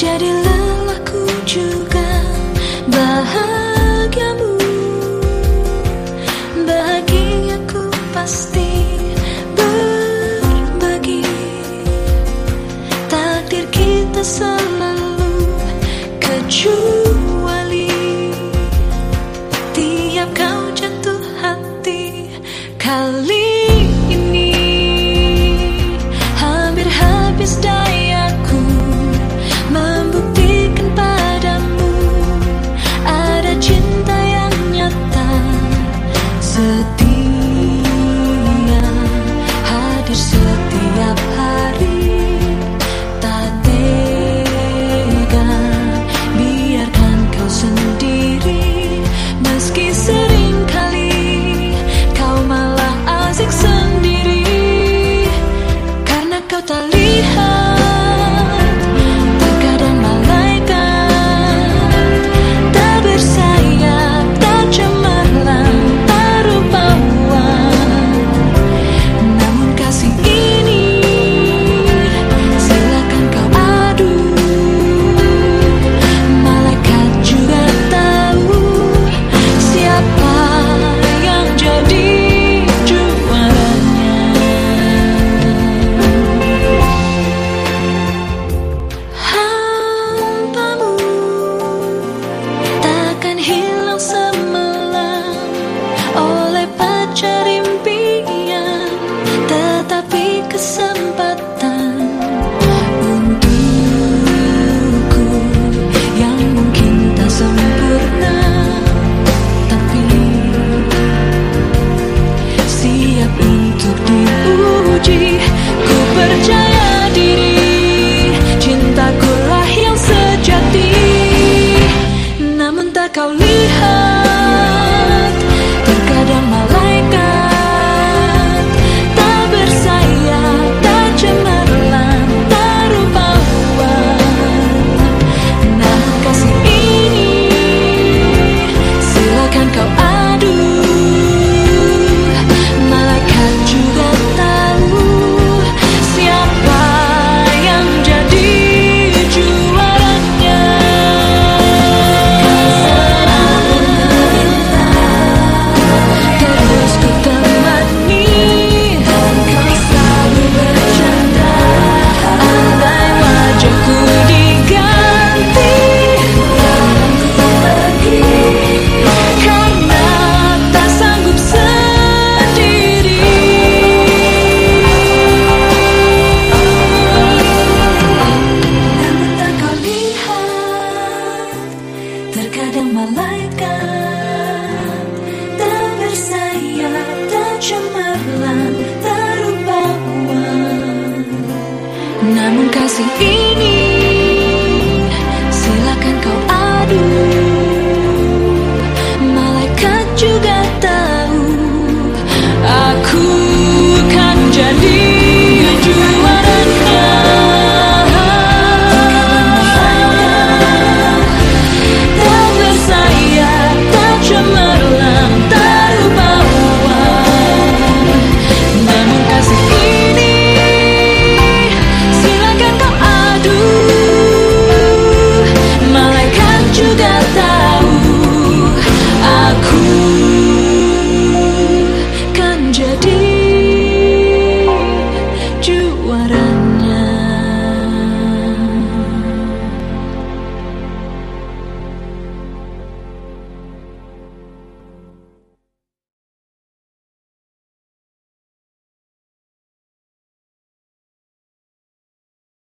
Jadi lelahku juga bahagiamu. Bahagiaku pasti berbagi. Takdir kita selalu kecuali 算离合 sin. para